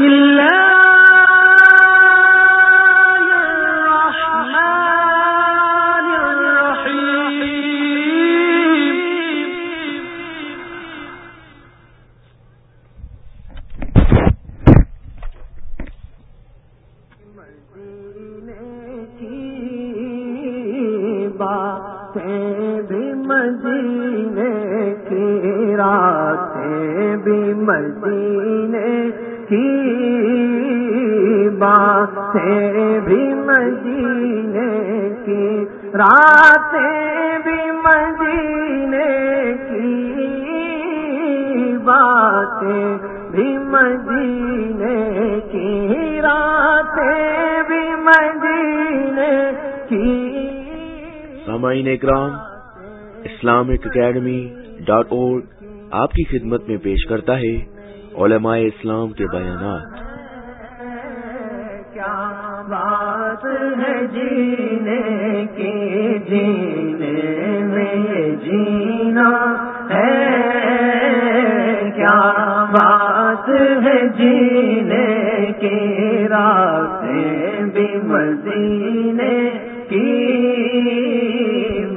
اللہ اکرام Islamic academy dot اور آپ کی خدمت میں پیش کرتا ہے علماء اسلام کے بیانات۔ کیا بات ہے جینے کی؟ جینے میں جینا ہے۔ کیا بات ہے جینے کی؟ راتیں بھی مدینے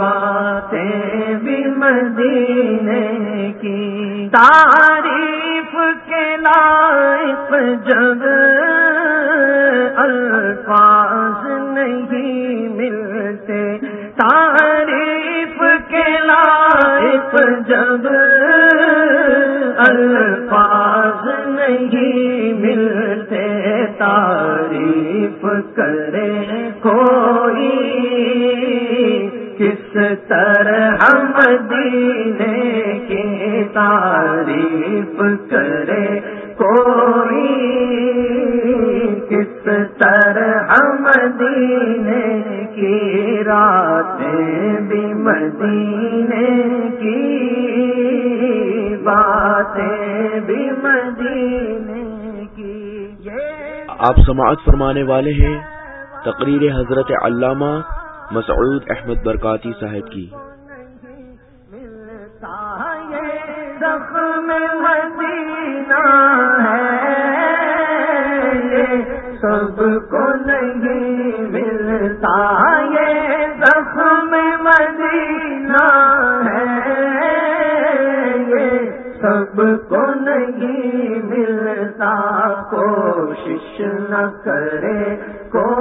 باتیں بھی مدینے کی۔ تعریف کے لائق جب الفاظ نہیں ملتے، تعریف کے لائق جب الفاظ نہیں ملتے۔ تعریف کرے کوئی کس طرح مدینے کی تعریف کرے، کوئی کس طرح مدینے کی راتیں بھی مدینے کی باتیں بھی مدینے کی آپ سماعت فرمانے والے ہیں، تقریر حضرت علامہ مسعود احمد برکاتی صاحب کی۔ سب کو نہیں ملتا یہ زخم مدینہ ہے یہ سب کو نہیں ملتا کوشش نہ کرے کوئی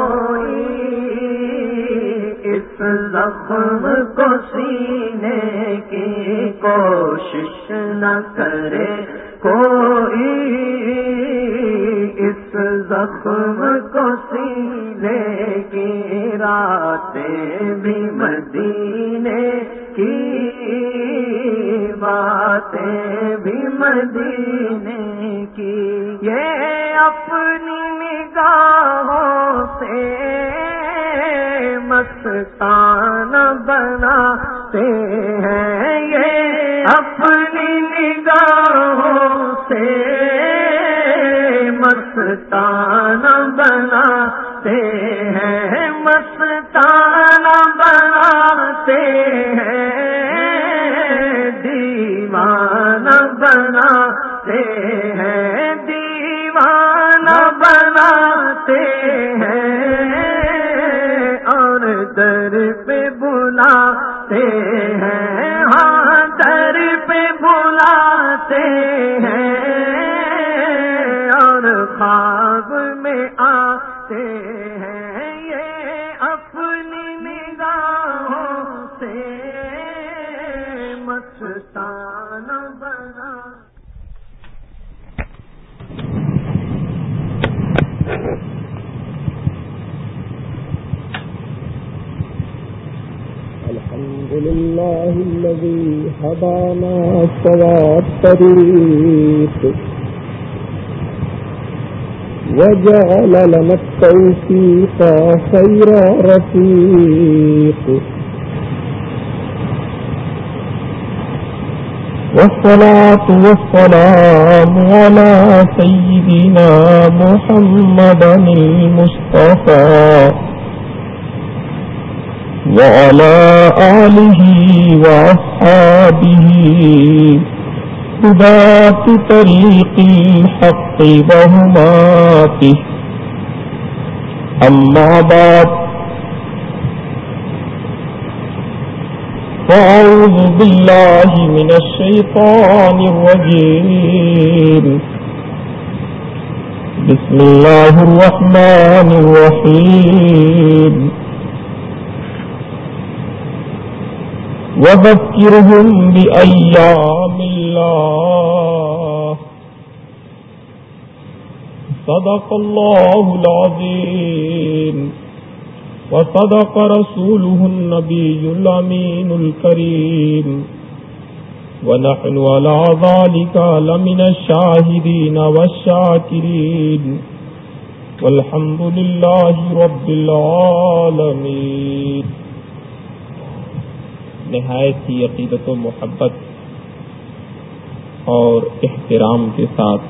زخم کو سینے کی کوشش نہ کرے، کوئی اس زخم کو سینے کی راتیں بھی مدینے کی باتیں بھی مدینے الذي هدانا سوى الطريق. وجعل لنا التوفيق خير رفيق. والصلاة والسلام على سيدنا محمد المصطفى. وعلى آله وأصحابه إثبات طريق الحق وهماته أما بعد، فأعوذ بالله من الشيطان الرجيم. بسم الله الرحمن الرحيم. وذكرهم بأيام الله. صدق الله العظيم. وصدق رسوله النبي الأمين الكريم. ونحن على ذلك لمن الشاهدين والشاكرين. والحمد لله رب العالمين. نہایت ہی عقیدت و محبت اور احترام کے ساتھ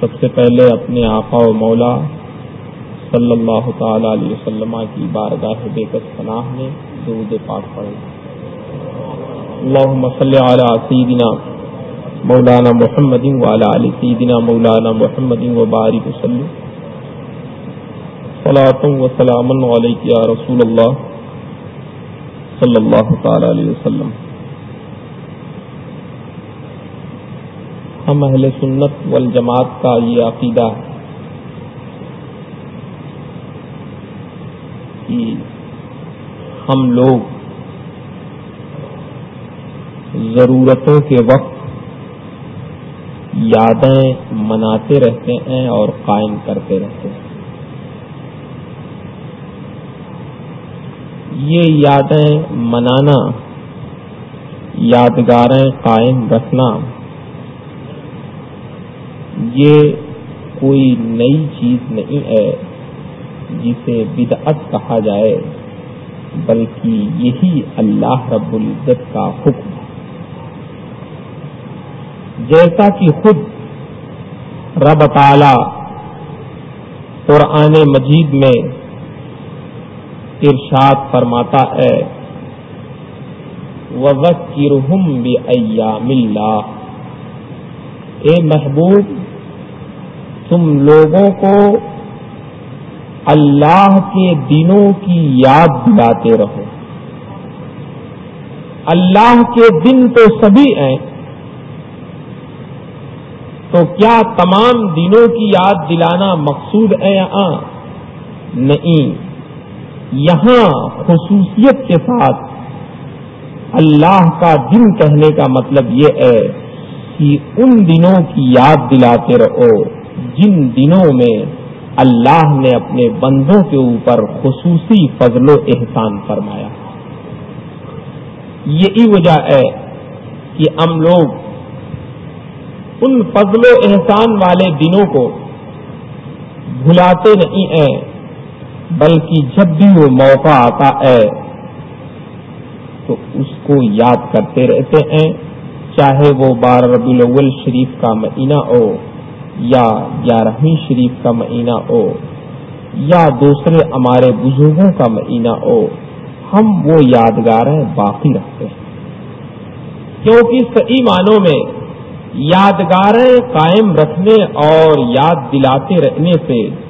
سب سے پہلے اپنے آقا و مولا صلی اللہ تعالی علیہ وسلم کی بارگاہ بےکت پناہ میں درود پاک پڑھیں۔ اللهم صل على سيدنا مولانا محمد وعلى ال سيدنا مولانا محمد وبارك وسلم۔ صلاة وسلام عليك يا رسول الله صلی اللہ تعالی علیہ وسلم۔ ہم اہل سنت والجماعت کا یہ عقیدہ ہے کہ ہم لوگ ضرورتوں کے وقت یادیں مناتے رہتے ہیں اور قائم کرتے رہتے ہیں۔ یہ یادیں منانا، یادگاریں قائم رکھنا۔ یہ کوئی نئی چیز نہیں ہے جسے بدعت کہا جائے، بلکہ یہی اللہ رب العزت کا حکم جیسا کہ خود رب تعالی قرآن مجید میں ارشاد فرماتا ہے۔ وَذَكِّرْهُمْ بِأَيَّامِ اللَّهِ۔ اے محبوب، تم لوگوں کو اللہ کے دنوں کی یاد دلاتے رہو۔ اللہ کے دن تو سبھی ہیں۔ تو کیا تمام دنوں کی یاد دلانا مقصود ہے یہاں نہیں۔ یہاں خصوصیت کے ساتھ اللہ کا دن کہنے کا مطلب یہ ہے کہ ان دنوں کی یاد دلاتے رہو، جن دنوں میں اللہ نے اپنے بندوں کے اوپر خصوصی فضل و احسان فرمایا۔ یہی وجہ ہے کہ ہم لوگ ان فضل و احسان والے دنوں کو بھلاتے نہیں ہیں۔ بلکہ جب بھی وہ موقع آتا ہے، تو اس کو یاد کرتے رہتے ہیں، چاہے وہ بارہ ربی الاول شریف کا مہینہ ہو یا گیارہویں شریف کا مہینہ ہو یا دوسرے ہمارے بزرگوں کا مہینہ ہو، ہم وہ یادگاریں باقی رکھتے ہیں۔ کیونکہ صحیح معنوں میں یادگاریں قائم رکھنے اور یاد دلاتے رہنے سے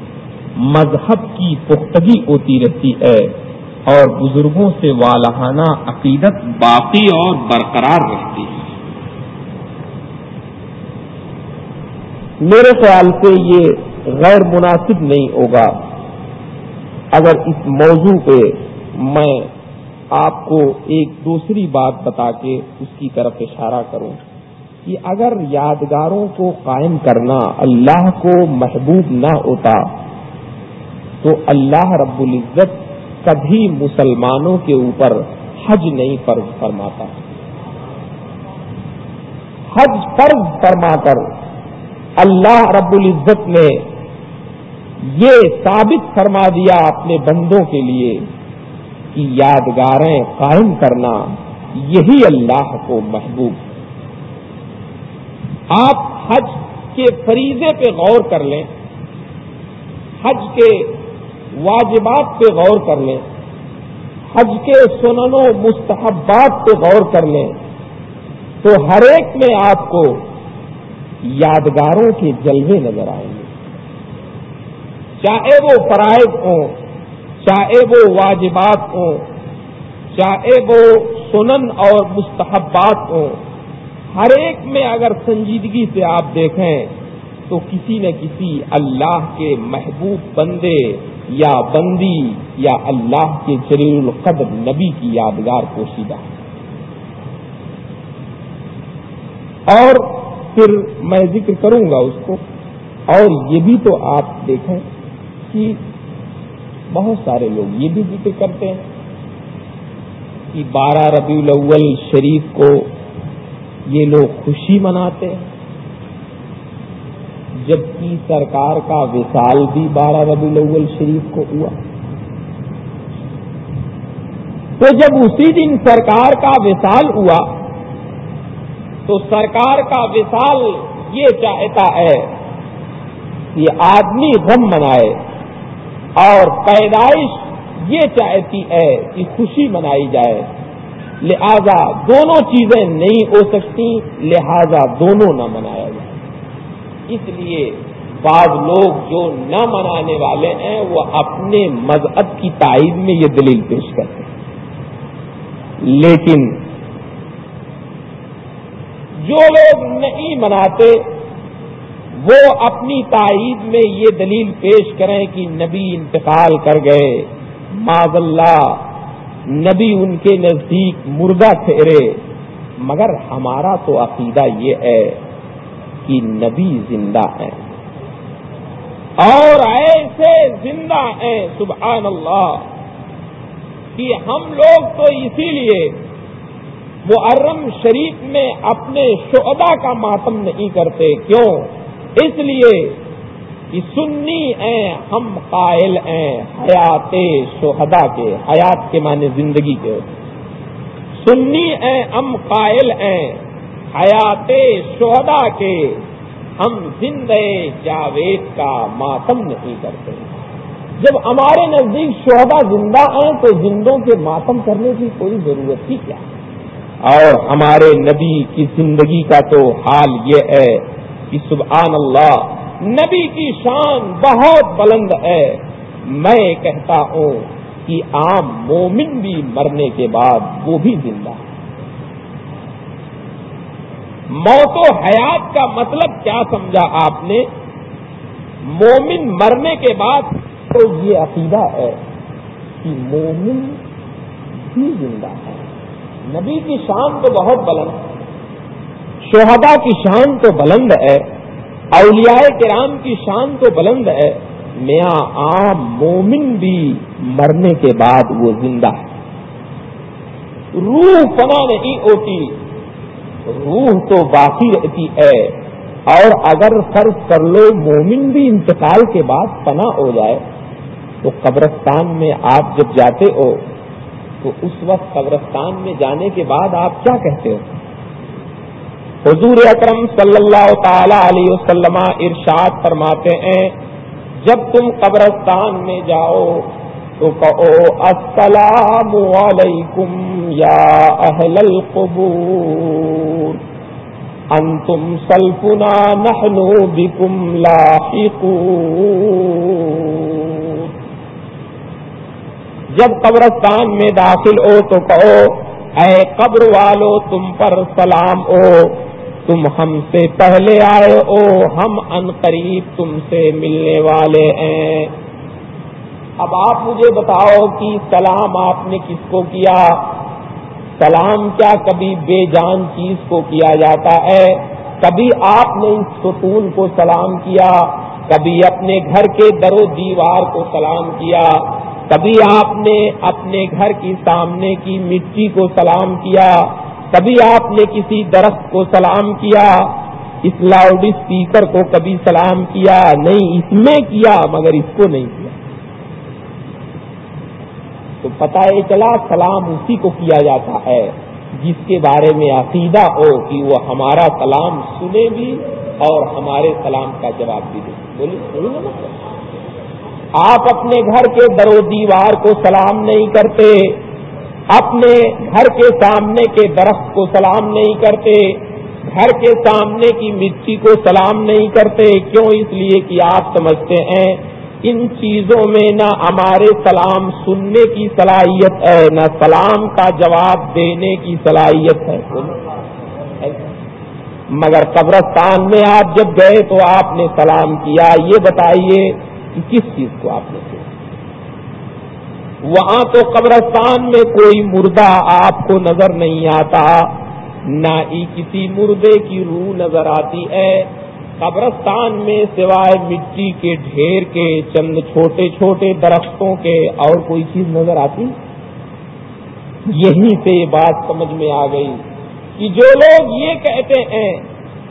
مذہب کی پختگی ہوتی رہتی ہے اور بزرگوں سے والہانہ عقیدت باقی اور برقرار رہتی ہے۔ میرے خیال سے یہ غیر مناسب نہیں ہوگا۔ اگر اس موضوع پہ میں آپ کو ایک دوسری بات بتا کے اس کی طرف اشارہ کروں کہ اگر یادگاروں کو قائم کرنا اللہ کو محبوب نہ ہوتا تو اللہ رب العزت کبھی مسلمانوں کے اوپر حج نہیں فرض فرماتا۔ حج فرض فرما کر اللہ رب العزت نے یہ ثابت فرما دیا اپنے بندوں کے لیے کہ یادگاریں قائم کرنا یہی اللہ کو محبوب۔ آپ حج کے فریضے پہ غور کر لیں۔ حج کے واجبات پہ غور کر لیں، حج کے سنن و مستحبات پہ غور کر لیں، تو ہر ایک میں آپ کو یادگاروں کے جلوے نظر آئیں گے۔ چاہے وہ فرائض ہوں، چاہے وہ واجبات ہوں، چاہے وہ سنن اور مستحبات ہوں، ہر ایک میں اگر سنجیدگی سے آپ دیکھیں، تو کسی نہ کسی اللہ کے محبوب بندے یا بندی یا اللہ کے جلیل القدر نبی کی یادگار پوشیدہ۔ اور پھر میں ذکر کروں گا اس کو۔ اور یہ بھی تو آپ دیکھیں کہ بہت سارے لوگ یہ بھی ذکر کرتے ہیں کہ بارہ ربیع الاول شریف کو یہ لوگ خوشی مناتے ہیں۔ جبکہ سرکار کا وصال بھی بارہ ربیع الاول شریف کو ہوا۔ تو جب اسی دن سرکار کا وصال ہوا، تو سرکار کا وصال یہ چاہتا ہے کہ آدمی غم منائے اور پیدائش یہ چاہتی ہے کہ خوشی منائی جائے۔ لہذا دونوں چیزیں نہیں ہو سکتی، لہذا دونوں نہ منایا جائے۔ اس لیے بعض لوگ جو نہ منانے والے ہیں، وہ اپنے مذہب کی تائید میں یہ دلیل پیش کرتے ہیں۔ لیکن جو لوگ نہیں مناتے، وہ اپنی تائید میں یہ دلیل پیش کریں کہ نبی انتقال کر گئے۔ معذ اللہ نبی ان کے نزدیک مردہ ٹھہرے۔ مگر ہمارا تو عقیدہ یہ ہے کہ نبی زندہ ہیں اور ایسے زندہ ہیں سبحان اللہ کہ ہم لوگ تو اسی لیے محرم شریف میں اپنے شعبہ کا ماتم نہیں کرتے۔ کیوں؟ اس لیے کہ سنی ہیں، ہم قائل ہیں حیات شہدا کے، حیات کے معنی زندگی کے۔ سنی ہیں، ہم قائل ہیں۔ حیات شہدا کے ہم زندے جاوید کا ماتم نہیں کرتے۔ جب ہمارے نزدیک شہدا زندہ ہیں تو زندوں کے ماتم کرنے کی کوئی ضرورت ہی کیا؟ اور ہمارے نبی کی زندگی کا تو حال یہ ہے کہ سبحان اللہ، نبی کی شان بہت بلند ہے۔ میں کہتا ہوں کہ عام مومن بھی مرنے کے بعد وہ بھی زندہ ہے۔ موت و حیات کا مطلب کیا سمجھا آپ نے؟ مومن مرنے کے بعد تو یہ عقیدہ ہے کہ مومن بھی زندہ ہے۔ نبی کی شان تو بہت بلند ہے۔ شہدا کی شان تو بلند ہے۔ اولیاء کرام کی شان تو بلند ہے۔ میاں عام مومن بھی مرنے کے بعد وہ زندہ ہے۔ روح فنا نہیں ہوتی۔ روح تو باقی رہتی ہے۔ اور اگر فرض کر لو مومن بھی انتقال کے بعد فنا ہو جائے، تو قبرستان میں آپ جب جاتے ہو، تو اس وقت قبرستان میں جانے کے بعد آپ کیا کہتے ہو؟ حضور اکرم صلی اللہ تعالی علیہ وسلم ارشاد فرماتے ہیں، جب تم قبرستان میں جاؤ تو کہو السلام علیکم یا اہل القبور۔ انتم سلفنا نحنو بکم لاحقون۔ جب قبرستان میں داخل ہو تو کہو، اے قبر والو، تم پر سلام ہو۔ تم ہم سے پہلے آئے ہو، ہم ان قریب تم سے ملنے والے ہیں۔ اب آپ مجھے بتاؤ کہ سلام آپ نے کس کو کیا؟ سلام کیا کبھی بے جان چیز کو کیا جاتا ہے؟ کبھی آپ نے اس ستون کو سلام کیا؟ کبھی اپنے گھر کے در و دیوار کو سلام کیا؟ کبھی آپ نے اپنے گھر کی سامنے کی مٹی کو سلام کیا؟ کبھی آپ نے کسی درخت کو سلام کیا؟ اس لاؤڈ اسپیکر کو کبھی سلام کیا؟ نہیں، اس میں کیا، مگر اس کو نہیں کیا۔ تو پتا چلا سلام اسی کو کیا جاتا ہے، جس کے بارے میں عقیدہ ہو کہ وہ ہمارا سلام سنے بھی اور ہمارے سلام کا جواب بھی دے۔ مطلب۔ آپ اپنے گھر کے در و دیوار کو سلام نہیں کرتے، اپنے گھر کے سامنے کے درخت کو سلام نہیں کرتے، گھر کے سامنے کی مٹی کو سلام نہیں کرتے، کیوں اس لیے کہ آپ سمجھتے ہیں ان چیزوں میں نہ ہمارے سلام سننے کی صلاحیت ہے، نہ سلام کا جواب دینے کی صلاحیت ہے۔ مگر قبرستان میں آپ جب گئے تو آپ نے سلام کیا۔ یہ بتائیے کہ کس چیز کو آپ نے کیا؟ وہاں تو قبرستان میں کوئی مردہ آپ کو نظر نہیں آتا، نہ ہی کسی مردے کی روح نظر آتی ہے۔ قبرستان میں سوائے مٹی کے ڈھیر کے، چند چھوٹے چھوٹے درختوں کے اور کوئی چیز نظر آتی؟ یہیں سے یہ بات سمجھ میں آ گئی کہ جو لوگ یہ کہتے ہیں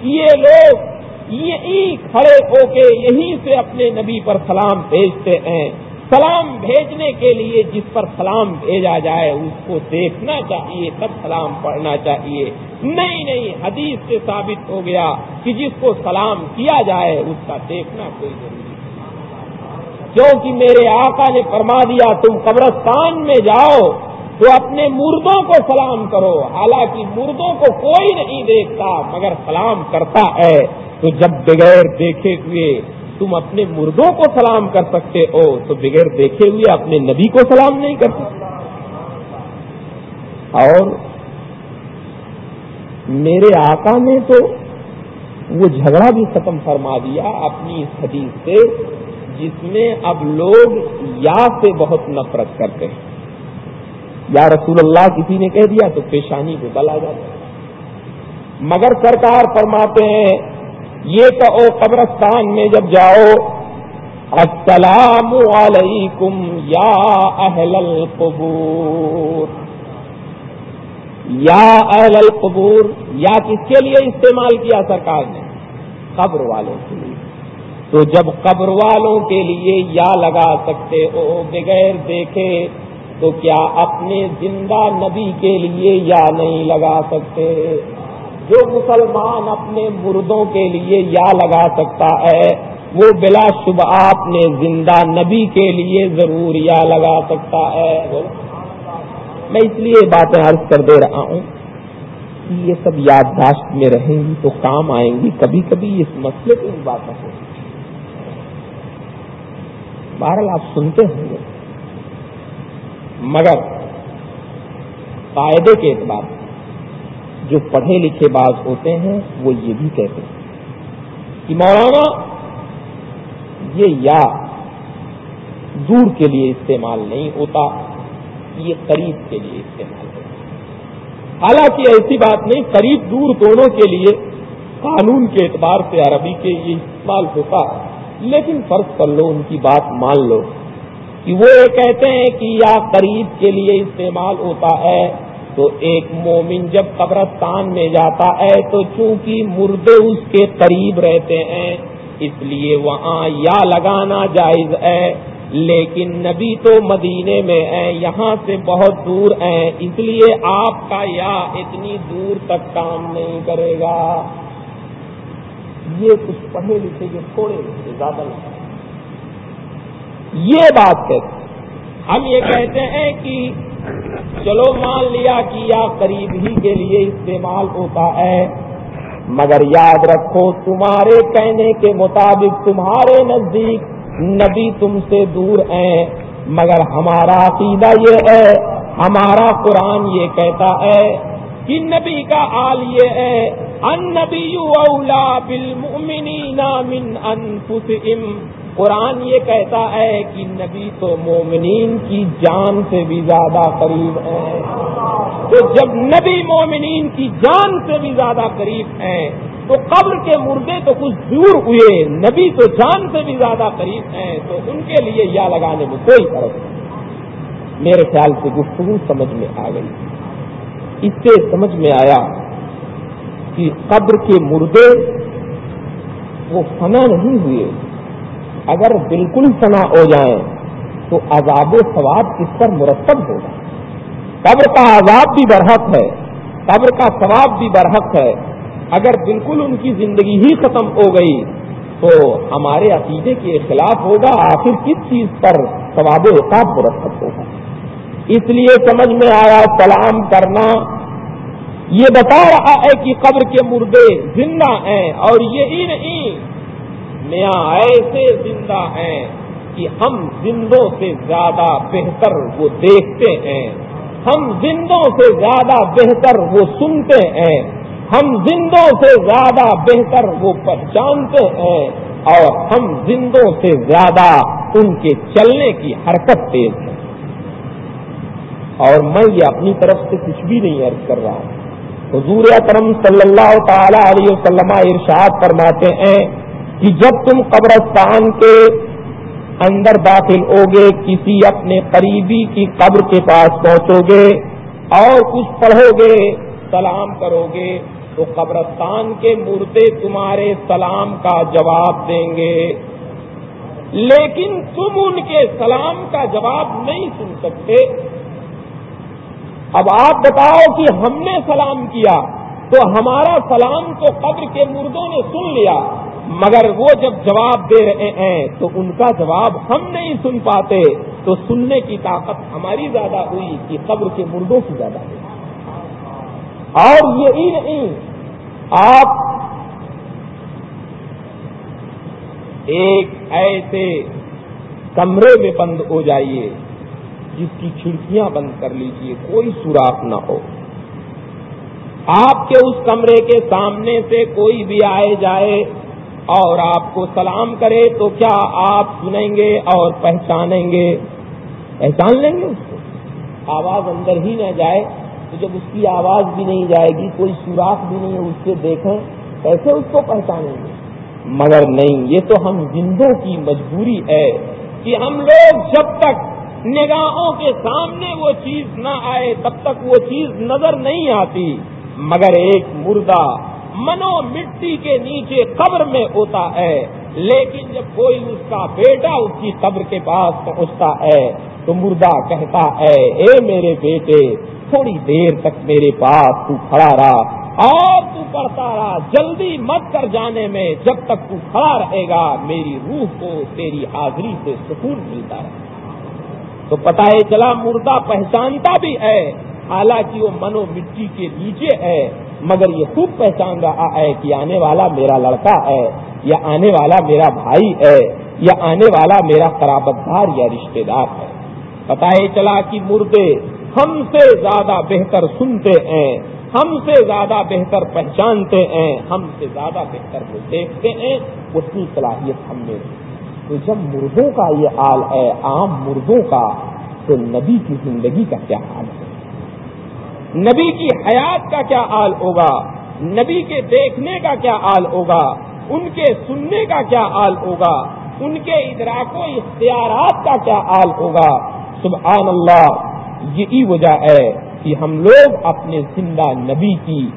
کہ یہ لوگ یہیں کھڑے ہو کے یہیں سے اپنے نبی پر سلام بھیجتے ہیں سلام بھیجنے کے لیے جس پر سلام بھیجا جائے اس کو دیکھنا چاہیے، تب سلام پڑھنا چاہیے۔ نہیں نہیں، حدیث سے ثابت ہو گیا کہ جس کو سلام کیا جائے اس کا دیکھنا کوئی ضروری نہیں۔ کیونکہ میرے آقا نے فرما دیا، تم قبرستان میں جاؤ تو اپنے مردوں کو سلام کرو۔ حالانکہ مردوں کو کوئی نہیں دیکھتا، مگر سلام کرتا ہے۔ تو جب بغیر دیکھے ہوئے تم اپنے مردوں کو سلام کر سکتے ہو، تو بغیر دیکھے ہوئے اپنے نبی کو سلام نہیں کر سکتے۔ اور میرے آقا نے تو وہ جھگڑا بھی ختم فرما دیا اپنی اس حدیث سے، جس میں اب لوگ یا سے بہت نفرت کرتے ہیں۔ یا رسول اللہ کسی نے کہہ دیا تو پیشانی کو بلا جاتا مگر سرکار فرماتے ہیں یہ کہو قبرستان میں جب جاؤ، السلام علیکم یا اہل القبور۔ یا اہل القبور، یا کس کے لیے استعمال کیا سرکار نے؟ قبر والوں کے لیے۔ تو جب قبر والوں کے لیے یا لگا سکتے ہو، بغیر دیکھے، تو کیا اپنے زندہ نبی کے لیے یا نہیں لگا سکتے؟ جو مسلمان اپنے مردوں کے لیے یا لگا سکتا ہے، وہ بلا شبہ اپنے زندہ نبی کے لیے ضرور یا لگا سکتا ہے۔ میں اس لیے باتیں عرض کر دے رہا ہوں کہ یہ سب یادداشت میں رہیں گی تو کام آئیں گی۔ کبھی کبھی اس مسئلے کو ان باتوں بہرحال آپ سنتے ہوں گے۔ مگر قاعدے کے اعتبار سے جو پڑھے لکھے باز ہوتے ہیں، وہ یہ بھی کہتے ہیں کہ مولانا، یہ یا دور کے لیے استعمال نہیں ہوتا، یہ قریب کے لیے استعمال ہوتا حالانکہ ایسی بات نہیں، قریب دور دونوں کے لیے قانون کے اعتبار سے عربی کے یہ استعمال ہوتا لیکن فرض کر لو، ان کی بات مان لو کہ وہ یہ کہتے ہیں کہ یا قریب کے لیے استعمال ہوتا ہے تو ایک مومن جب قبرستان میں جاتا ہے تو چونکہ مردے اس کے قریب رہتے ہیں، اس لیے وہاں یا لگانا جائز ہے، لیکن نبی تو مدینے میں ہے یہاں سے بہت دور ہیں، اس لیے آپ کا یا اتنی دور تک کام نہیں کرے گا۔ یہ کچھ پڑھے لکھے جو تھوڑے زیادہ نہیں۔ یہ بات ہے ہم یہ کہتے ہیں کہ چلو مان لیا کہ یا قریب ہی کے لیے استعمال ہوتا ہے۔ مگر یاد رکھو، تمہارے کہنے کے مطابق تمہارے نزدیک نبی تم سے دور ہیں۔ مگر ہمارا عقیدہ یہ ہے، ہمارا قرآن یہ کہتا ہے کہ نبی کا حال یہ ہے ان نبی اولا بالمؤمنین من انفسهم قرآن یہ کہتا ہے کہ نبی تو مومنین کی جان سے بھی زیادہ قریب ہے تو جب نبی مومنین کی جان سے بھی زیادہ قریب ہیں، تو قبر کے مردے تو کچھ دور ہوئے، نبی تو جان سے بھی زیادہ قریب ہیں، تو ان کے لیے یا لگانے میں کوئی فرق نہیں۔ میرے خیال سے گفتگو سمجھ میں آ گئی۔ اس سے سمجھ میں آیا کہ قبر کے مردے وہ فنا نہیں ہوئے۔ اگر بالکل فنا ہو جائیں تو عذاب و ثواب کس پر مرتب ہوگا۔ قبر کا عذاب بھی برحق ہے، قبر کا ثواب بھی برحق ہے۔ اگر بالکل ان کی زندگی ہی ختم ہو گئی تو ہمارے عقیدے کے خلاف ہوگا، آخر کس چیز پر ثواب و عقاب مرتب ہوگا؟ اس لیے سمجھ میں آیا، سلام کرنا۔ یہ بتا رہا ہے کہ قبر کے مردے زندہ ہیں اور یہی نہیں۔ میاں ایسے زندہ ہیں کہ ہم زندوں سے زیادہ بہتر وہ دیکھتے ہیں۔ ہم زندوں سے زیادہ بہتر وہ سنتے ہیں۔ ہم زندوں سے زیادہ بہتر وہ پہچانتے ہیں۔ اور ہم زندوں سے زیادہ ان کے چلنے کی حرکت تیز ہے اور میں یہ اپنی طرف سے کچھ بھی نہیں عرض کر رہا ہوں۔ حضور اکرم صلی اللہ تعالی علیہ وسلم ارشاد فرماتے ہیں کہ جب تم قبرستان کے اندر داخل ہوگے، کسی اپنے قریبی کی قبر کے پاس پہنچو گے اور کچھ پڑھو گے سلام کرو گے تو قبرستان کے مردے تمہارے سلام کا جواب دیں گے۔ لیکن تم ان کے سلام کا جواب نہیں سن سکتے۔ اب آپ بتاؤ کہ ہم نے سلام کیا، تو ہمارا سلام تو قبر کے مردوں نے سن لیا۔ مگر وہ جب جواب دے رہے ہیں تو ان کا جواب ہم نہیں سن پاتے، تو سننے کی طاقت ہماری زیادہ ہوئی کہ قبر کے مردوں کی زیادہ ہوئی۔ اور یہی نہیں، آپ ایک ایسے کمرے میں بند ہو جائیے، جس کی کھڑکیاں بند کر لیجیے، کوئی سوراخ نہ ہو۔ آپ کے اس کمرے کے سامنے سے کوئی بھی آئے جائے اور آپ کو سلام کرے تو کیا آپ سنیں گے اور پہچانیں گے؟ پہچان لیں گے اس کو؟ آواز اندر ہی نہ جائے، تو جب اس کی آواز بھی نہیں جائے گی، کوئی سوراخ بھی نہیں اس سے دیکھیں، کیسے اس کو پہچانیں گے؟ مگر نہیں، یہ تو ہم زندوں کی مجبوری ہے کہ ہم لوگ جب تک نگاہوں کے سامنے وہ چیز نہ آئے، تب تک وہ چیز نظر نہیں آتی۔ مگر ایک مردہ منو مٹی کے نیچے قبر میں ہوتا ہے، لیکن جب کوئی اس کا بیٹا اس کی قبر کے پاس پہنچتا ہے، تو مردہ کہتا ہے، اے میرے بیٹے، تھوڑی دیر تک میرے پاس تو کھڑا رہا، اور تو پڑھتا رہا، جلدی مت کر جانے میں، جب تک تو کھڑا رہے گا، میری روح کو تیری حاضری سے سکون ملتا رہے تو پتا ہے چلا مردہ پہچانتا بھی ہے، حالانکہ وہ منو مٹی کے نیچے ہے مگر یہ خوب پہچان رہا ہے کہ آنے والا میرا لڑکا ہے یا آنے والا میرا بھائی ہے یا آنے والا میرا قرابت دار یا رشتے دار ہے پتا ہے چلا کہ مردے ہم سے زیادہ بہتر سنتے ہیں ہم سے زیادہ بہتر پہچانتے ہیں ہم سے زیادہ بہتر وہ دیکھتے ہیں اتنی صلاحیت ہم نے تو جب مردوں کا یہ حال ہے عام مردوں کا، تو نبی کی زندگی کا کیا حال ہے؟ نبی کی حیات کا کیا حال ہوگا؟ نبی کے دیکھنے کا کیا حال ہوگا؟ ان کے سننے کا کیا حال ہوگا؟ ان کے ادراک و اختیارات کا کیا حال ہوگا؟ سبحان اللہ، یہی وجہ ہے کہ ہم لوگ اپنے زندہ نبی کی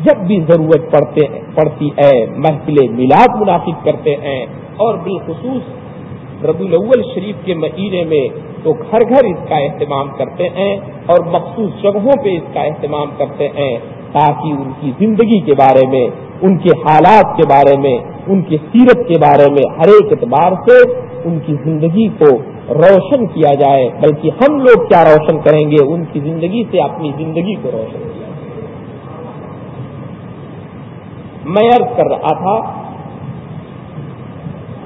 جب بھی ضرورت پڑتے، پڑتی ہے، محفل میلاد منعقد کرتے ہیں اور بالخصوص ربی الاول شریف کے مہینے میں تو گھر گھر اس کا اہتمام کرتے ہیں۔ اور مخصوص جگہوں پہ اس کا اہتمام کرتے ہیں تاکہ ان کی زندگی کے بارے میں، ان کے حالات کے بارے میں، ان کی سیرت کے بارے میں ہر ایک اعتبار سے ان کی زندگی کو روشن کیا جائے۔ بلکہ ہم لوگ کیا روشن کریں گے؟ ان کی زندگی سے اپنی زندگی کو روشن کیا جائے۔ میں عرض کر رہا تھا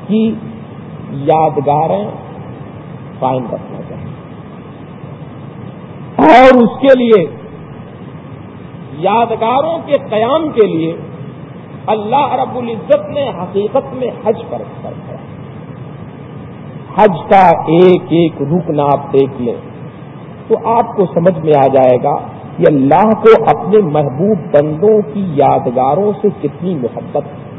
کی یادگاریں قائم رکھنا اور اس کے لیے یادگاروں کے قیام کے لیے اللہ رب العزت نے حقیقت میں حج پر کر حج کا ایک ایک رکن آپ دیکھ لیں تو آپ کو سمجھ میں آ جائے گا کہ اللہ کو اپنے محبوب بندوں کی یادگاروں سے کتنی محبت ہے۔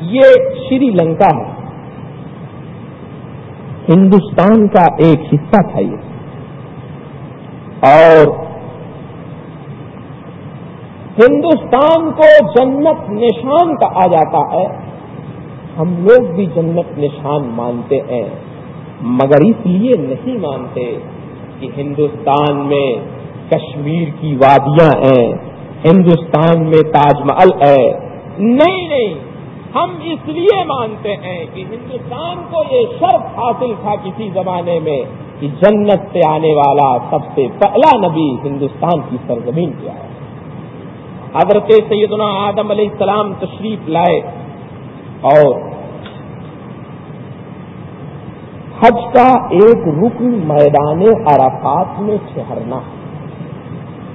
یہ شری لنکا ہے۔ ہندوستان کا ایک حصہ تھا یہ۔ اور ہندوستان کو جنت نشان کہا جاتا ہے۔ ہم لوگ بھی جنت نشان مانتے ہیں، مگر اس لیے نہیں مانتے کہ ہندوستان میں کشمیر کی وادیاں ہیں، ہندوستان میں تاج محل ہے۔ نہیں نہیں۔ ہم اس لیے مانتے ہیں کہ ہندوستان کو یہ شرط حاصل تھا کسی زمانے میں کہ جنت سے آنے والا سب سے پہلا نبی ہندوستان کی سرزمین پہ آیا۔ حضرت سیدنا آدم علیہ السلام تشریف لائے اور حج کا ایک رکن میدان عرفات میں ٹھہرنا۔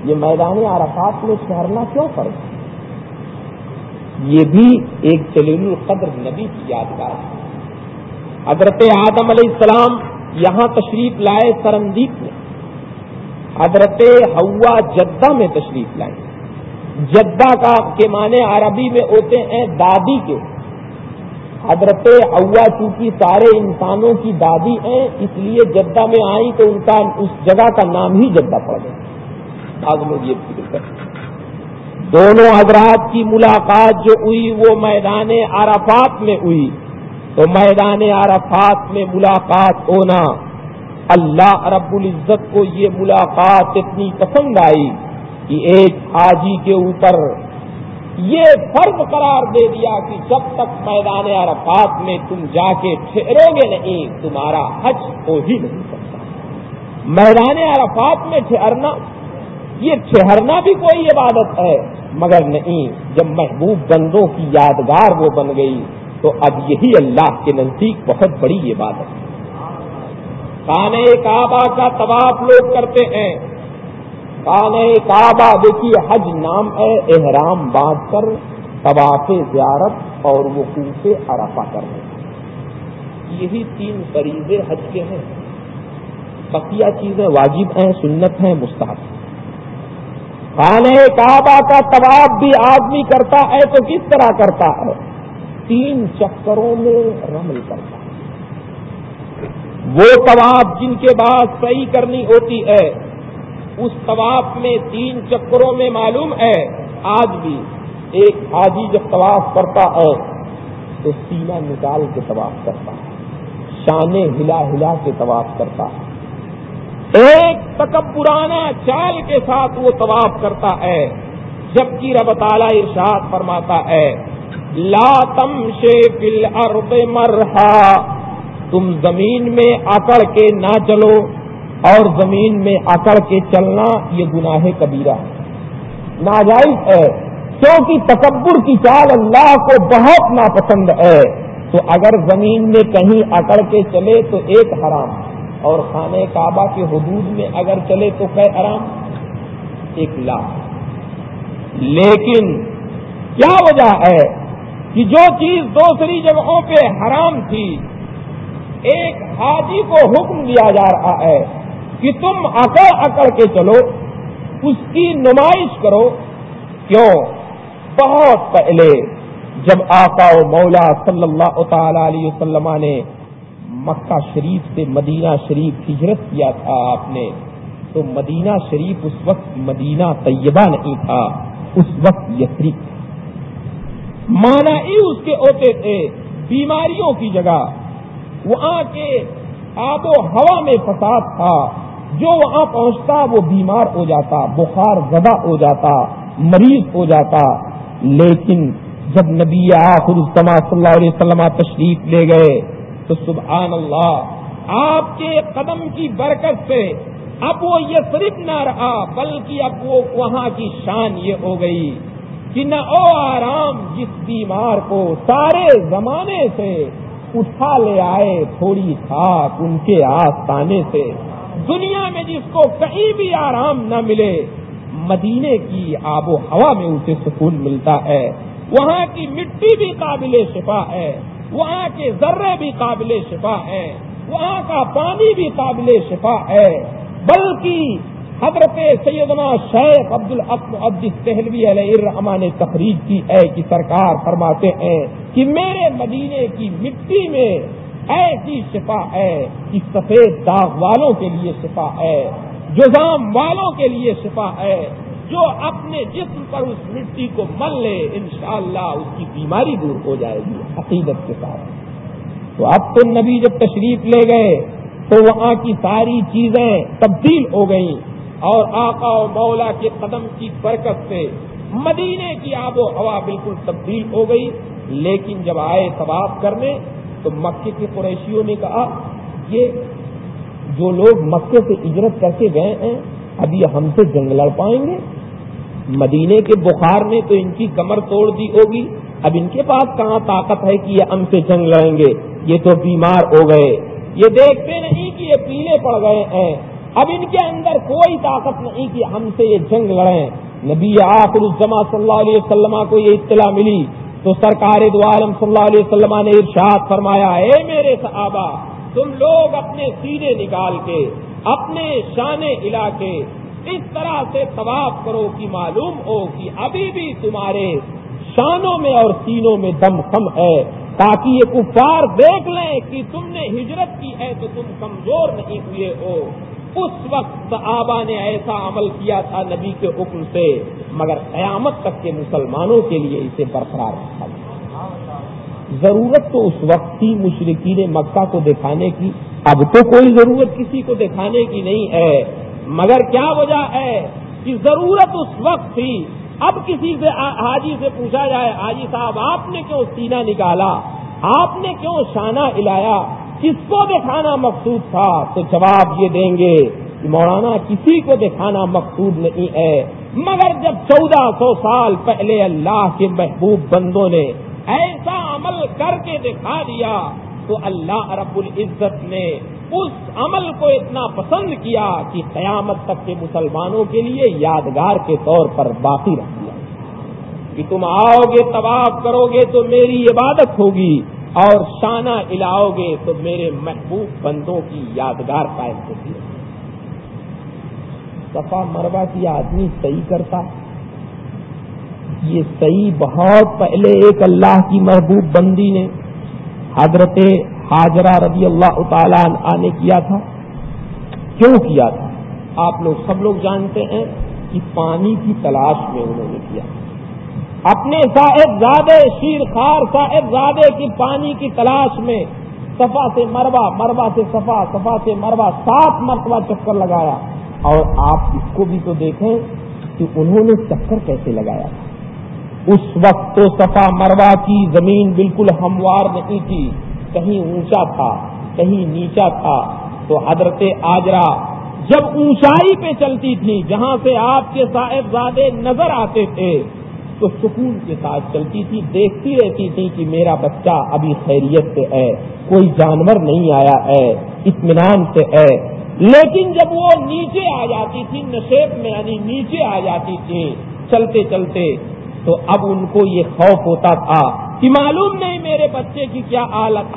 یہ میدان عرفات میں ٹھہرنا کیوں فرض یہ بھی ایک جلیل القدر نبی کی یادگار ہے۔ حضرت آدم علیہ السلام یہاں تشریف لائے سرندیپ میں۔ حضرت ہوا جدہ میں تشریف لائے۔ جدہ کا کے معنی عربی میں ہوتے ہیں دادی کے۔ حضرت ہوا چونکہ سارے انسانوں کی دادی ہیں، اس لیے جدہ میں آئی تو ان کا اس جگہ کا نام ہی جدہ پڑ گیا۔ بعض لوگ یہ فکر کرتے دونوں حضرات کی ملاقات جو ہوئی وہ میدان عرفات میں ہوئی۔ تو میدان عرفات میں ملاقات ہونا۔ اللہ رب العزت کو یہ ملاقات اتنی پسند آئی کہ ایک حاجی کے اوپر یہ فرض قرار دے دیا کہ جب تک میدان عرفات میں تم جا کے ٹھہرو گے نہیں تمہارا حج ہو ہی نہیں سکتا۔ میدان عرفات میں ٹھہرنا، یہ ٹھہرنا بھی کوئی عبادت ہے۔ مگر نہیں، جب محبوب بندوں کی یادگار وہ بن گئی، تو اب یہی اللہ کے نزدیک بہت بڑی یہ بات ہے۔ کانے کعبہ کا طواف لوگ کرتے ہیں۔ کانے کعبہ دیکھیے، حج نام ہے، احرام باندھ کر طواف زیارت اور وہ سے ارافا کرنے یہی تین فریضے حج کے ہیں۔ بقیہ چیزیں واجب ہیں، سنت ہیں مستحق خانہ کعبہ کا طواف بھی آدمی کرتا ہے تو کس طرح کرتا ہے؟ تین چکروں میں رمل کرتا ہے۔ وہ طواف جن کے بعد صحیح کرنی ہوتی ہے، اس طواف میں تین چکروں میں معلوم ہے، آج بھی ایک حاجی جب طواف کرتا ہے، تو سینہ نکال کے طواف کرتا ہے، شانے ہلا ہلا کے طواف کرتا ہے۔ تکبرانہ چال کے ساتھ وہ طواف کرتا ہے، جبکہ رب تعالی ارشاد فرماتا ہے، لا تم فل ارب مرحا، تم زمین میں اکڑ کے نہ چلو اور زمین میں اکڑ کے چلنا یہ گناہ کبیرہ ہے۔ ناجائز ہے، کیونکہ تکبر کی چال اللہ کو بہت ناپسند ہے۔ تو اگر زمین میں کہیں اکڑ کے چلے تو ایک حرام ہے۔ اور خانہ کعبہ کے حدود میں اگر چلے تو کہ آرام۔ ایک لاکھ۔ لیکن کیا وجہ ہے کہ جو چیز دوسری جگہوں پہ حرام تھی، ایک حاجی کو حکم دیا جا رہا ہے کہ تم اکڑ اکڑ کے چلو، اس کی نمائش کرو۔ کیوں؟ بہت پہلے جب آقا و مولا صلی اللہ تعالی علیہ وسلم نے مکہ شریف سے مدینہ شریف ہجرت کیا تھا آپ نے، تو مدینہ شریف اس وقت مدینہ طیبہ نہیں تھا، اس وقت یسری مانا ہی اس کے ہوتے تھے، بیماریوں کی جگہ۔ وہاں کے آب و ہوا میں فساد تھا، جو وہاں پہنچتا وہ بیمار ہو جاتا، بخار زدہ ہو جاتا، مریض ہو جاتا۔ لیکن جب نبی آخر صلی اللہ علیہ وسلم تشریف لے گئے تو سبحان اللہ، آپ کے قدم کی برکت سے اب وہ یہ صرف نہ رہا، بلکہ اب وہ وہاں کی شان یہ ہو گئی کہ نہ او آرام جس بیمار کو سارے زمانے سے اٹھا لے آئے تھوڑی خاک ان کے آستانے سے، دنیا میں جس کو کہیں بھی آرام نہ ملے، مدینے کی آب و ہوا میں اسے سکون ملتا ہے، وہاں کی مٹی بھی قابل شفا ہے۔ وہاں کے ذرے بھی قابل شفا ہے، وہاں کا پانی بھی قابل شفا ہے۔ بلکہ حضرت سیدنا شیخ عبد الحق عبد تہلوی علیہ الرحمٰ نے تقریب کی ہے کہ سرکار فرماتے ہیں کہ میرے مدینے کی مٹی میں ایسی شفا ہے کہ سفید داغ والوں کے لیے شفا ہے، جزام والوں کے لیے شفا ہے۔ جو اپنے جسم پر اس مٹی کو مل لے، انشاءاللہ اس کی بیماری دور ہو جائے گی عقیدت کے ساتھ۔ تو اب تو نبی جب تشریف لے گئے، تو وہاں کی ساری چیزیں تبدیل ہو گئیں۔ اور آقا و مولا کے قدم کی برکت سے مدینے کی آب و ہوا بالکل تبدیل ہو گئی۔ لیکن جب آئے طواف کرنے، تو مکے کے قریشیوں نے کہا، یہ جو لوگ مکے سے اجرت کر کے گئے ہیں، اب یہ ہم سے جنگ لڑ پائیں گے۔ مدینے کے بخار نے تو ان کی کمر توڑ دی ہوگی۔ اب ان کے پاس کہاں طاقت ہے کہ یہ ہم سے جنگ لڑیں گے؟ یہ تو بیمار ہو گئے۔ یہ دیکھتے نہیں کہ یہ پیلے پڑ گئے ہیں۔ اب ان کے اندر کوئی طاقت نہیں کہ ہم سے یہ جنگ لڑیں۔ نبی آخر الزما صلی اللہ علیہ وسلم کو یہ اطلاع ملی۔ تو سرکار دعالم صلی اللہ علیہ وسلم نے ارشاد فرمایا، اے میرے صحابہ، تم لوگ اپنے سینے نکال کے، اپنے شان علاقے اس طرح سے طواف کرو کہ معلوم ہو کہ ابھی بھی تمہارے شانوں میں اور سینوں میں دم کم ہے۔ تاکہ یہ کفار دیکھ لیں کہ تم نے ہجرت کی ہے تو تم کمزور نہیں ہوئے ہو۔ اس وقت صحابہ نے ایسا عمل کیا تھا نبی کے حکم سے، مگر قیامت تک کے مسلمانوں کے لیے اسے برقرار رکھا ضرورت تو اس وقت تھی مشرقین مکہ کو دکھانے کی، اب تو کوئی ضرورت کسی کو دکھانے کی نہیں ہے۔ مگر کیا وجہ ہے کہ ضرورت اس وقت تھی؟ اب کسی سے حاجی سے پوچھا جائے، حاجی صاحب، آپ نے کیوں سینہ نکالا؟ آپ نے کیوں شانہ ہلایا؟ کس کو دکھانا مقصود تھا؟ تو جواب یہ دیں گے کہ مولانا کسی کو دکھانا مقصود نہیں ہے۔ مگر جب چودہ سو سال پہلے اللہ کے محبوب بندوں نے ایسا عمل کر کے دکھا دیا، تو اللہ رب العزت نے اس عمل کو اتنا پسند کیا کہ قیامت تک کے مسلمانوں کے لیے یادگار کے طور پر باقی رکھ دیا۔ کہ تم آؤ گے، طواف کرو گے تو میری عبادت ہوگی اور شانہ الاؤ گے تو میرے محبوب بندوں کی یادگار قائم ہوتی ہے صفا مروا کی آدمی صحیح کرتا۔ یہ صحیح بہت پہلے ایک اللہ کی محبوب بندی نے حضرت حاجرہ رضی اللہ تعالیٰ نے کیا تھا؟ کیوں کیا تھا؟ آپ لوگ سب لوگ جانتے ہیں کہ پانی کی تلاش میں انہوں نے کیا۔ اپنے صاحب زادے شیر خار صاحب زادے کی پانی کی تلاش میں صفا سے مروا مروا سے صفا صفا سے مروا سات مرتبہ چکر لگایا۔ اور آپ اس کو بھی تو دیکھیں کہ انہوں نے چکر کیسے لگایا تھا۔ اس وقت تو صفا مروا کی زمین بالکل ہموار نہیں تھی۔ کہیں اونچا تھا، کہیں نیچا تھا۔ تو حضرت آجرا جب اونچائی پہ چلتی تھی جہاں سے آپ کے صاحب زادے نظر آتے تھے، تو سکون کے ساتھ چلتی تھی، دیکھتی رہتی تھی کہ میرا بچہ ابھی خیریت سے ہے، کوئی جانور نہیں آیا ہے، اطمینان سے ہے۔ لیکن جب وہ نیچے آ جاتی تھی، نشیب میں یعنی نیچے آ جاتی تھی، چلتے چلتے، تو اب ان کو یہ خوف ہوتا تھا کہ معلوم نہیں میرے بچے کی کیا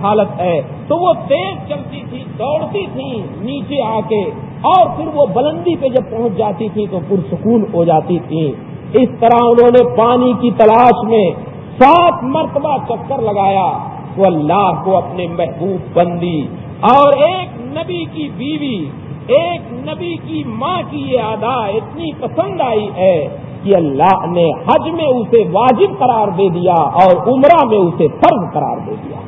حالت ہے۔ تو وہ تیز چلتی تھی، دوڑتی تھی نیچے آ کے، اور پھر وہ بلندی پہ جب پہنچ جاتی تھی تو پرسکون ہو جاتی تھی۔ اس طرح انہوں نے پانی کی تلاش میں سات مرتبہ چکر لگایا۔ وہ اللہ کو اپنے محبوب بندی اور ایک نبی کی بیوی، ایک نبی کی ماں کی یہ ادا اتنی پسند آئی ہے۔ کہ اللہ نے حج میں اسے واجب قرار دے دیا اور عمرہ میں اسے فرض قرار دے دیا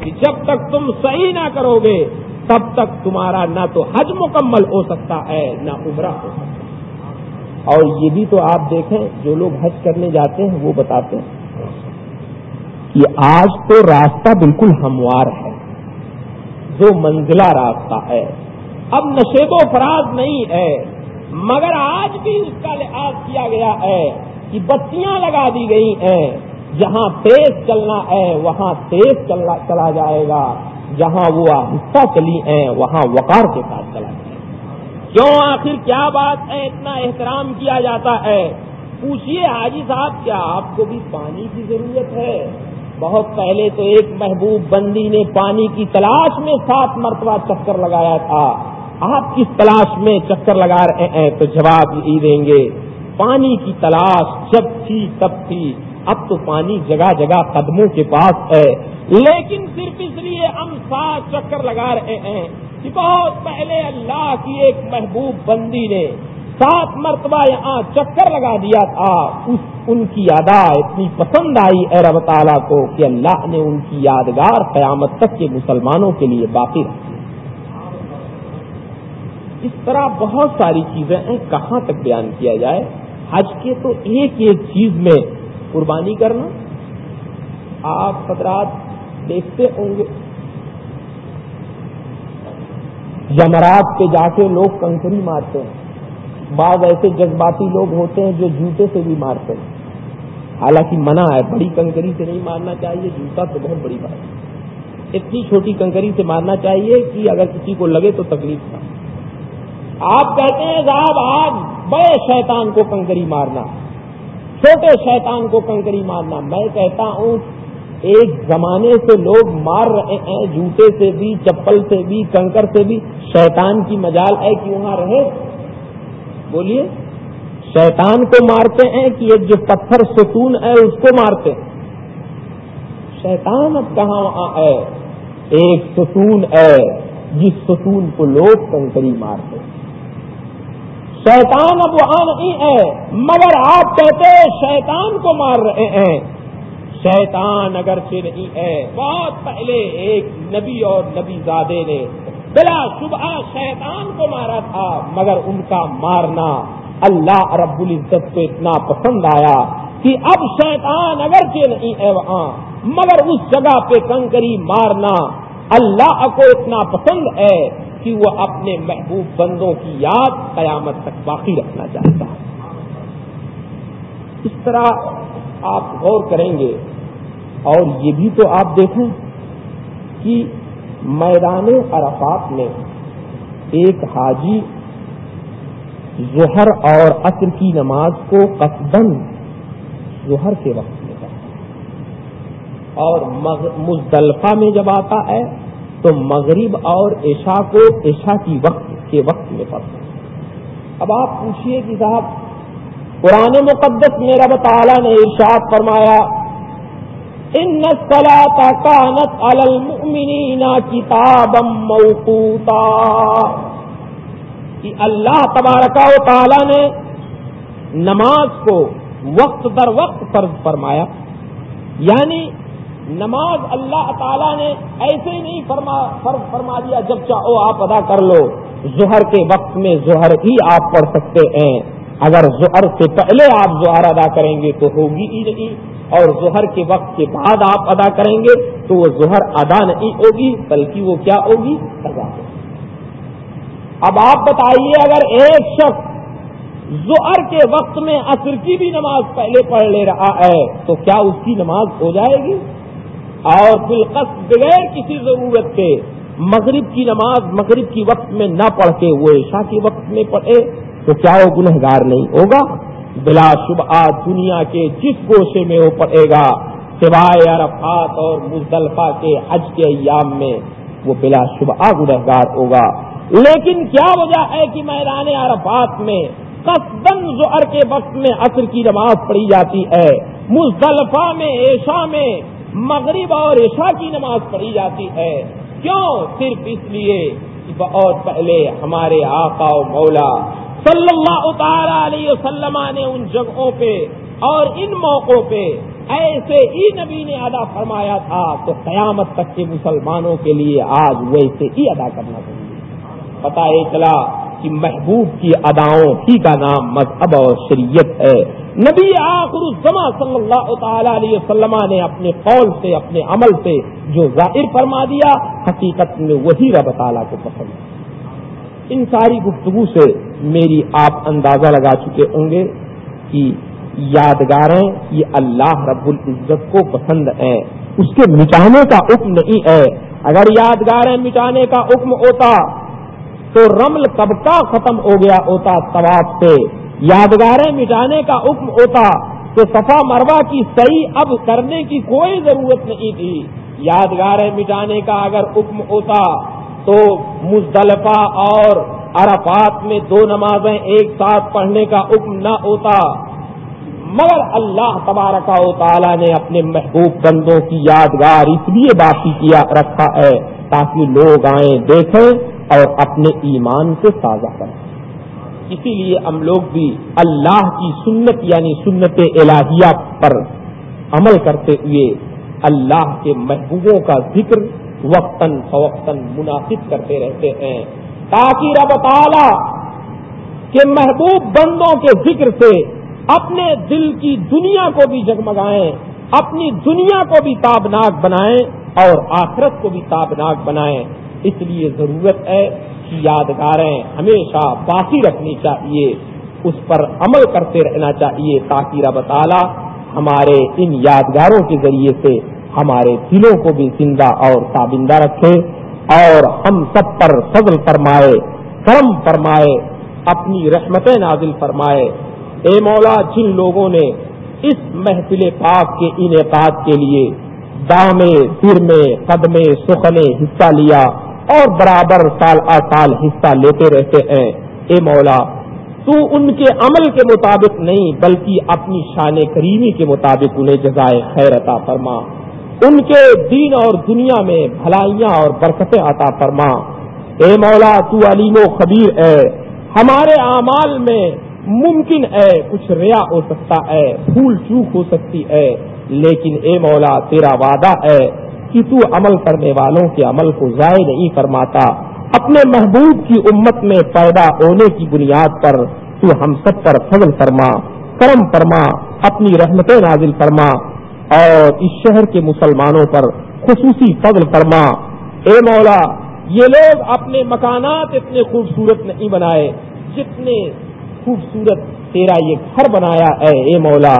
کہ جب تک تم صحیح نہ کرو گے تب تک تمہارا نہ تو حج مکمل ہو سکتا ہے، نہ عمرہ ہو سکتا ہے۔ اور یہ بھی تو آپ دیکھیں، جو لوگ حج کرنے جاتے ہیں، وہ بتاتے ہیں کہ آج تو راستہ بالکل ہموار ہے، جو منزلہ راستہ ہے۔ اب نشیب و فراز نہیں ہے مگر آج بھی اس کا لحاظ کیا گیا ہے کہ بتیاں لگا دی گئی ہیں۔ جہاں تیز چلنا ہے، وہاں تیز چلا جائے گا۔ جہاں وہ آہستہ چلی ہیں، وہاں وقار کے ساتھ چلا جائے گا۔ کیوں آخر کیا بات ہے؟ اتنا احترام کیا جاتا ہے۔ پوچھیے حاجی صاحب، کیا آپ کو بھی پانی کی ضرورت ہے؟ بہت پہلے تو ایک محبوب بندی نے پانی کی تلاش میں سات مرتبہ چکر لگایا تھا۔ آپ کس تلاش میں چکر لگا رہے ہیں تو جواب یہی دیں گے، پانی کی تلاش جب تھی تب تھی، اب تو پانی جگہ جگہ قدموں کے پاس ہے۔ لیکن صرف اس لیے ہم سات چکر لگا رہے ہیں کہ بہت پہلے اللہ کی ایک محبوب بندی نے سات مرتبہ یہاں چکر لگا دیا تھا۔ اس ان کی ادا اتنی پسند آئی اے رب تعالیٰ کو کہ اللہ نے ان کی یادگار قیامت تک کے مسلمانوں کے لیے باقی رکھی اس طرح بہت ساری چیزیں ہیں، کہاں تک بیان کیا جائے؟ حج کے تو ایک ایک چیز میں قربانی کرنا۔ آپ حضرات دیکھتے ہوں گے۔ جمرات پہ جا کے لوگ کنکری مارتے ہیں۔ بعض ایسے جذباتی لوگ ہوتے ہیں جو جوتے سے بھی مارتے ہیں۔ حالانکہ منع ہے، بڑی کنکری سے نہیں مارنا چاہیے، جوتا تو بہت بڑی بات ہے۔ اتنی چھوٹی کنکری سے مارنا چاہیے کہ اگر کسی کو لگے تو تکلیف نہ آپ کہتے ہیں صاحب آج بڑے شیطان کو کنکری مارنا، چھوٹے شیطان کو کنکری مارنا۔ میں کہتا ہوں، ایک زمانے سے لوگ مار رہے ہیں، جوتے سے بھی، چپل سے بھی، کنکر سے بھی۔ شیطان کی مجال ہے کہ وہاں رہے۔ بولیے، شیطان کو مارتے ہیں کہ ایک جو پتھر ستون ہے، اس کو مارتے ہیں۔ شیطان اب کہاں وہاں ہے؟ ایک ستون ہے، جس ستون کو لوگ کنکری مارتے ہیں۔ شیطان اب وہاں نہیں ہے، مگر آپ کہتے شیطان کو مار رہے ہیں۔ شیطان اگر سے نہیں ہے، بہت پہلے ایک نبی اور نبی زادے نے بلا شبہ شیطان کو مارا تھا، مگر ان کا مارنا اللہ رب العزت کو اتنا پسند آیا کہ اب شیطان اگر سے نہیں ہے وہاں، مگر اس جگہ پہ کنکری مارنا اللہ کو اتنا پسند ہے۔ کہ وہ اپنے محبوب بندوں کی یاد قیامت تک باقی رکھنا چاہتا ہے۔ اس طرح آپ غور کریں گے اور یہ بھی تو آپ دیکھیں کہ میدان عرفات میں ایک حاجی ظہر اور عصر کی نماز کو قصدن ظہر کے وقت میں کرتا اور مزدلفہ میں جب آتا ہے تو مغرب اور عشاء کو عشاء کی وقت کے وقت میں پڑھتا اب آپ پوچھئے کہ صاحب، قرآن مقدس میرا بطالہ نے ارشاد فرمایا، ان سلا کانت المؤمنین کتاب موقوتا کہ اللہ تبارکا و تعالی نے نماز کو وقت در وقت فرض فرمایا یعنی نماز اللہ تعالی نے ایسے ہی نہیں فرما فرض فرما دیا جب چاہو آپ ادا کر لو۔ ظہر کے وقت میں ظہر ہی آپ پڑھ سکتے ہیں۔ اگر ظہر سے پہلے آپ ظہر ادا کریں گے تو ہوگی ہی نہیں۔ اور ظہر کے وقت کے بعد آپ ادا کریں گے تو وہ ظہر ادا نہیں ہوگی، بلکہ وہ کیا ہوگی؟ ادا ہوگی۔ اب آپ بتائیے، اگر ایک شخص ظہر کے وقت میں عصر کی بھی نماز پہلے پڑھ لے رہا ہے تو کیا اس کی نماز ہو جائے گی؟ اور بالکش بغیر کسی ضرورت کے مغرب کی نماز مغرب کی وقت میں نہ پڑھ کے وہ عشاء کے وقت میں پڑھے تو کیا وہ گنہگار نہیں ہوگا؟ بلا شبہ دنیا کے جس گوشے میں وہ پڑے گا، سوائے عرفات اور مزدلفہ کے حج کے ایام میں وہ بلا شبہ گنہگار ہوگا۔ لیکن کیا وجہ ہے کہ میدان عرفات میں قصدن زہر کے وقت میں عصر کی نماز پڑھی جاتی ہے؟ مزدلفہ میں، عشاء میں مغرب اور عشاء کی نماز پڑھی جاتی ہے۔ کیوں؟ صرف اس لیے کہ بہت پہلے ہمارے آقا و مولا صلی اللہ تعالی علیہ وسلم نے ان جگہوں پہ اور ان موقعوں پہ ایسے ہی نبی نے ادا فرمایا تھا تو قیامت تک کے مسلمانوں کے لیے آج ویسے ہی ادا کرنا چاہیے۔ پتا یہ چلا کہ محبوب کی اداؤں ہی کا نام مذہب اور شریعت ہے۔ نبی آخر الزما صلی اللہ تعالی علیہ وسلم نے اپنے قول سے، اپنے عمل سے جو ظاہر فرما دیا، حقیقت میں وہی رب تعالیٰ کو پسند۔ ان ساری گفتگو سے میری آپ اندازہ لگا چکے ہوں گے کہ یادگاریں یہ اللہ رب العزت کو پسند ہیں۔ اس کے مٹانے کا حکم نہیں ہے۔ اگر یادگاریں مٹانے کا حکم ہوتا تو رمل کب کا ختم ہو گیا ہوتا طواف سے۔ یادگاریں مٹانے کا حکم ہوتا تو صفا مروا کی صحیح اب کرنے کی کوئی ضرورت نہیں تھی۔ یادگاریں مٹانے کا اگر حکم ہوتا تو مزدلفہ اور عرفات میں دو نمازیں ایک ساتھ پڑھنے کا حکم نہ ہوتا۔ مگر اللہ تبارکا و تعالی نے اپنے محبوب بندوں کی یادگار اس لیے باقی کیا رکھا ہے تاکہ لوگ آئیں دیکھیں۔ اور اپنے ایمان کو تازہ کریں۔ اسی لیے ہم لوگ بھی اللہ کی سنت یعنی سنت الہیہ پر عمل کرتے ہوئے اللہ کے محبوبوں کا ذکر وقتاً فوقتاً مناسب کرتے رہتے ہیں۔ تاکہ رب تعالی کے محبوب بندوں کے ذکر سے اپنے دل کی دنیا کو بھی جگمگائیں، اپنی دنیا کو بھی تابناک بنائیں اور آخرت کو بھی تابناک بنائیں۔ اس لیے ضرورت ہے کہ یادگاریں ہمیشہ باقی رکھنی چاہیے، اس پر عمل کرتے رہنا چاہیے تاکہ رب تعالی ہمارے ان یادگاروں کے ذریعے سے ہمارے دلوں کو بھی زندہ اور تابندہ رکھے اور ہم سب پر فضل فرمائے، کرم فرمائے، اپنی رحمت نازل فرمائے۔ اے مولا، جن لوگوں نے اس محفل پاک کے انعقاد کے لیے دامے سر میں قدمے، سخنے حصہ لیا اور برابر سال آ سال حصہ لیتے رہتے ہیں۔ اے مولا، تو ان کے عمل کے مطابق نہیں، بلکہ اپنی شان کریمی کے مطابق انہیں جزائے خیر عطا فرما۔ ان کے دین اور دنیا میں بھلائیاں اور برکتیں عطا فرما۔ اے مولا، تو علیم و خبیر ہے۔ ہمارے اعمال میں ممکن ہے کچھ ریا ہو سکتا ہے، پھول چوک ہو سکتی ہے، لیکن اے مولا، تیرا وعدہ ہے۔ کہ تو عمل کرنے والوں کے عمل کو ضائع نہیں فرماتا، اپنے محبوب کی امت میں پیدا ہونے کی بنیاد پر تو ہم سب پر فضل فرما، کرم فرما، اپنی رحمت نازل فرما اور اس شہر کے مسلمانوں پر خصوصی فضل فرما۔ اے مولا، یہ لوگ اپنے مکانات اتنے خوبصورت نہیں بنائے جتنے خوبصورت تیرا یہ گھر بنایا ہے۔ اے مولا،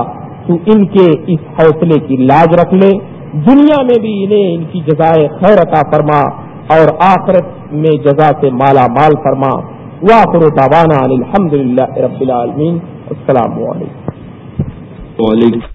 تو ان کے اس حوصلے کی لاج رکھ لے۔ دنیا میں بھی انہیں ان کی جزائے خیر عطا فرما اور آخرت میں جزا سے مالا مال فرما. واخر دعوانا الحمد للہ رب العالمین. السلام علیکم. وعلیکم